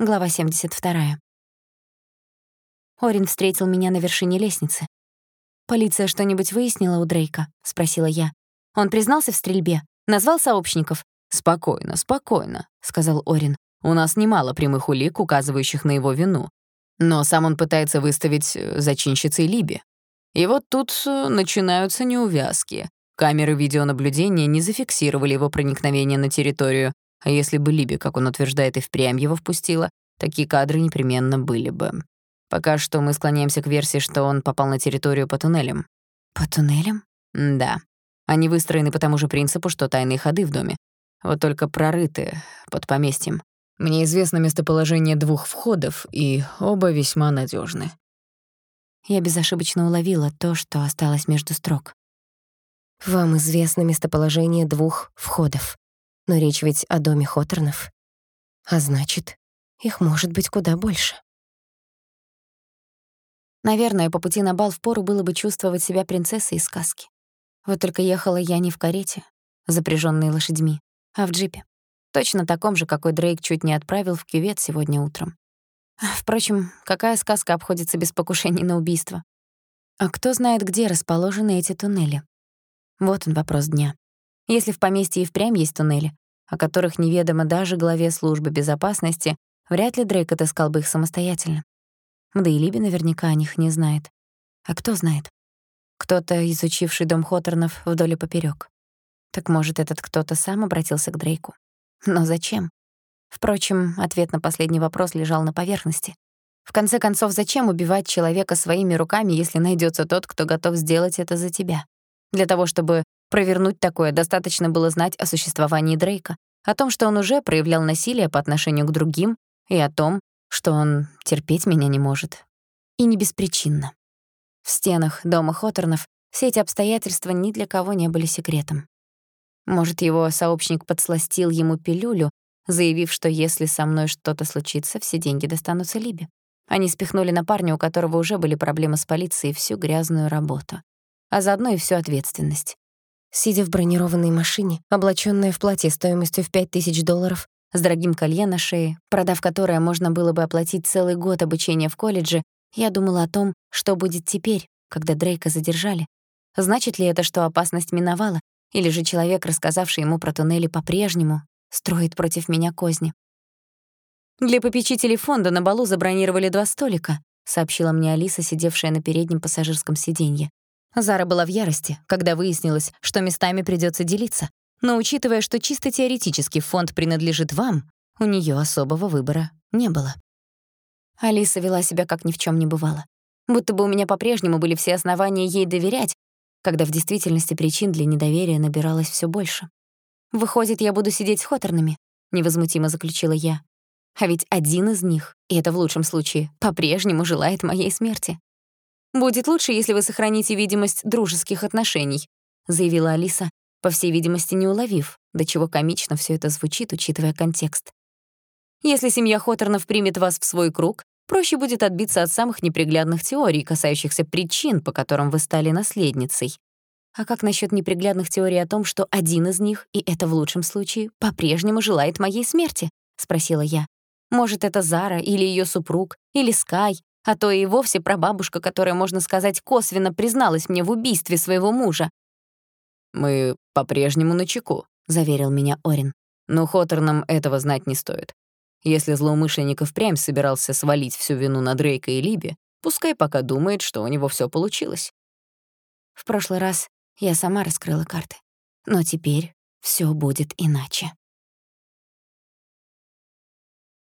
Глава 72. Орин встретил меня на вершине лестницы. «Полиция что-нибудь выяснила у Дрейка?» — спросила я. «Он признался в стрельбе? Назвал сообщников?» «Спокойно, спокойно», — сказал Орин. «У нас немало прямых улик, указывающих на его вину. Но сам он пытается выставить э, зачинщицей Либи. И вот тут э, начинаются неувязки. Камеры видеонаблюдения не зафиксировали его проникновение на территорию, а если бы Либи, как он утверждает, и впрямь его впустила, такие кадры непременно были бы. Пока что мы склоняемся к версии, что он попал на территорию по туннелям. По туннелям? Да. Они выстроены по тому же принципу, что тайные ходы в доме. Вот только прорыты под поместьем. Мне известно местоположение двух входов, и оба весьма надежны. Я безошибочно уловила то, что осталось между строк. Вам известно местоположение двух входов. Но речь ведь о доме Хоторнов. А значит, их может быть куда больше. Наверное, по пути на бал впору было бы чувствовать себя принцессой из сказки. Вот только ехала я не в карете, запряжённой лошадьми, а в джипе. Точно таком же, какой Дрейк чуть не отправил в кювет сегодня утром. Впрочем, какая сказка обходится без покушений на убийство? А кто знает, где расположены эти туннели? Вот он вопрос дня. Если в поместье и впрямь есть туннели, о которых неведомо даже главе службы безопасности, вряд ли Дрейк отыскал бы их самостоятельно. Да и Либи наверняка о них не знает. А кто знает? Кто-то, изучивший дом Хоторнов вдоль и поперёк. Так может, этот кто-то сам обратился к Дрейку? Но зачем? Впрочем, ответ на последний вопрос лежал на поверхности. В конце концов, зачем убивать человека своими руками, если найдется тот, кто готов сделать это за тебя? Для того, чтобы Провернуть такое достаточно было знать о существовании Дрейка, о том, что он уже проявлял насилие по отношению к другим, и о том, что он терпеть меня не может. И не беспричинно. В стенах дома Хоторнов все эти обстоятельства ни для кого не были секретом. Может, его сообщник подсластил ему пилюлю, заявив, что если со мной что-то случится, все деньги достанутся Либе. Они спихнули на парня, у которого уже были проблемы с полицией, всю грязную работу. А заодно и всю ответственность. Сидя в бронированной машине, облачённая в платье стоимостью в 5000 долларов, с дорогим колье на шее, продав которое можно было бы оплатить целый год обучения в колледже, я думала о том, что будет теперь, когда Дрейка задержали. Значит ли это, что опасность миновала, или же человек, рассказавший ему про туннели по-прежнему, строит против меня козни? «Для попечителей фонда на балу забронировали два столика», сообщила мне Алиса, сидевшая на переднем пассажирском сиденье. Зара была в ярости, когда выяснилось, что местами придётся делиться. Но учитывая, что чисто теоретически фонд принадлежит вам, у неё особого выбора не было. Алиса вела себя как ни в чём не бывало. Будто бы у меня по-прежнему были все основания ей доверять, когда в действительности причин для недоверия набиралось всё больше. «Выходит, я буду сидеть с Хоторнами», — невозмутимо заключила я. «А ведь один из них, и это в лучшем случае, по-прежнему желает моей смерти. «Будет лучше, если вы сохраните видимость дружеских отношений», заявила Алиса, по всей видимости, не уловив, до чего комично всё это звучит, учитывая контекст. «Если семья Хоторнов примет вас в свой круг, проще будет отбиться от самых неприглядных теорий, касающихся причин, по которым вы стали наследницей. А как насчёт неприглядных теорий о том, что один из них, и это в лучшем случае, по-прежнему желает моей смерти?» — спросила я. «Может, это Зара или её супруг, или Скай, а то и вовсе прабабушка, которая, можно сказать, косвенно призналась мне в убийстве своего мужа. «Мы по-прежнему на чеку», — заверил меня Орин. «Но Хоторнам этого знать не стоит. Если злоумышленник и впрямь собирался свалить всю вину на Дрейка и Либи, пускай пока думает, что у него всё получилось». В прошлый раз я сама раскрыла карты. Но теперь всё будет иначе.